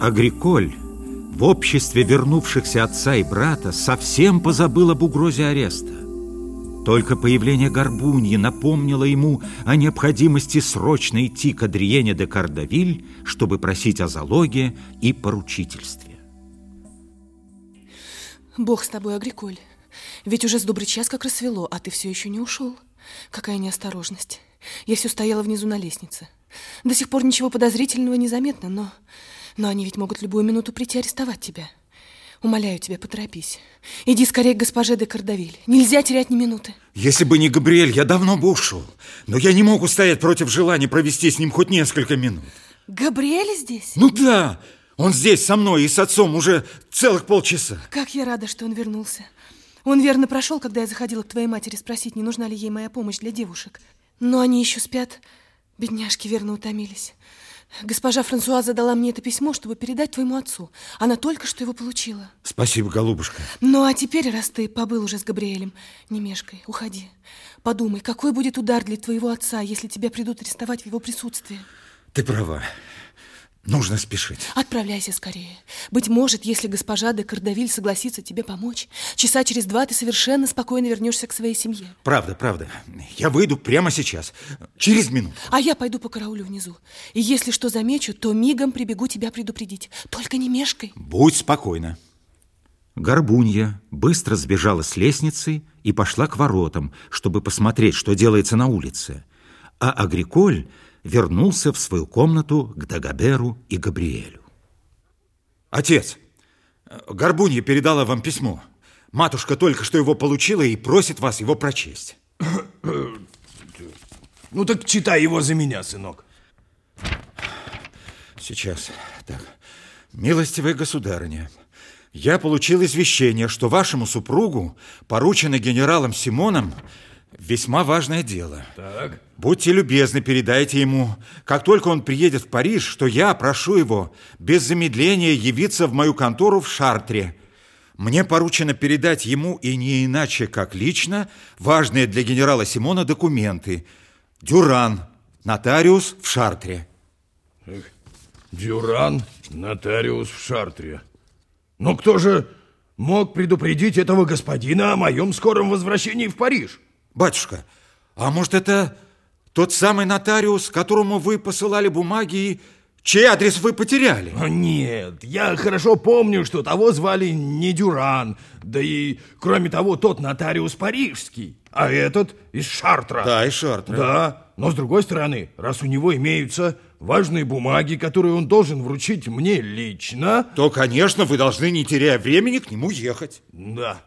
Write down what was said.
Агриколь в обществе вернувшихся отца и брата совсем позабыл об угрозе ареста. Только появление Горбуньи напомнило ему о необходимости срочно идти к Адриене де Кардавиль, чтобы просить о залоге и поручительстве. Бог с тобой, Агриколь. Ведь уже с добрый час как рассвело, а ты все еще не ушел. Какая неосторожность. Я все стояла внизу на лестнице. До сих пор ничего подозрительного не заметно, но... Но они ведь могут любую минуту прийти арестовать тебя. Умоляю тебя, поторопись. Иди скорее к госпоже де Кардавиль. Нельзя терять ни минуты. Если бы не Габриэль, я давно бы ушел. Но я не могу стоять против желания провести с ним хоть несколько минут. Габриэль здесь? Ну да, он здесь со мной и с отцом уже целых полчаса. Как я рада, что он вернулся. Он верно прошел, когда я заходила к твоей матери спросить, не нужна ли ей моя помощь для девушек. Но они еще спят. Бедняжки верно утомились. Госпожа Франсуаза дала мне это письмо, чтобы передать твоему отцу. Она только что его получила. Спасибо, голубушка. Ну, а теперь, раз ты побыл уже с Габриэлем, не мешкай, уходи. Подумай, какой будет удар для твоего отца, если тебя придут арестовать в его присутствии. Ты права. Нужно спешить. Отправляйся скорее. Быть может, если госпожа де Кардавиль согласится тебе помочь, часа через два ты совершенно спокойно вернешься к своей семье. Правда, правда. Я выйду прямо сейчас. Через минуту. А я пойду по караулю внизу. И если что замечу, то мигом прибегу тебя предупредить. Только не мешкай. Будь спокойна. Горбунья быстро сбежала с лестницы и пошла к воротам, чтобы посмотреть, что делается на улице. А Агриколь вернулся в свою комнату к Дагоберу и Габриэлю. Отец, Горбунья передала вам письмо. Матушка только что его получила и просит вас его прочесть. Ну так читай его за меня, сынок. Сейчас. Так. Милостивая государыня, я получил извещение, что вашему супругу поручено генералом Симоном весьма важное дело. Так. Будьте любезны, передайте ему, как только он приедет в Париж, что я прошу его без замедления явиться в мою контору в Шартре. Мне поручено передать ему и не иначе, как лично, важные для генерала Симона документы. Дюран, нотариус в Шартре. Дюран, нотариус в Шартре. Но кто же мог предупредить этого господина о моем скором возвращении в Париж? Батюшка, а может это тот самый нотариус, которому вы посылали бумаги и чей адрес вы потеряли? Нет, я хорошо помню, что того звали не Дюран, да и, кроме того, тот нотариус парижский, а этот из Шартра. Да, из Шартра. Да, но с другой стороны, раз у него имеются важные бумаги, которые он должен вручить мне лично... То, конечно, вы должны, не теряя времени, к нему ехать. Да.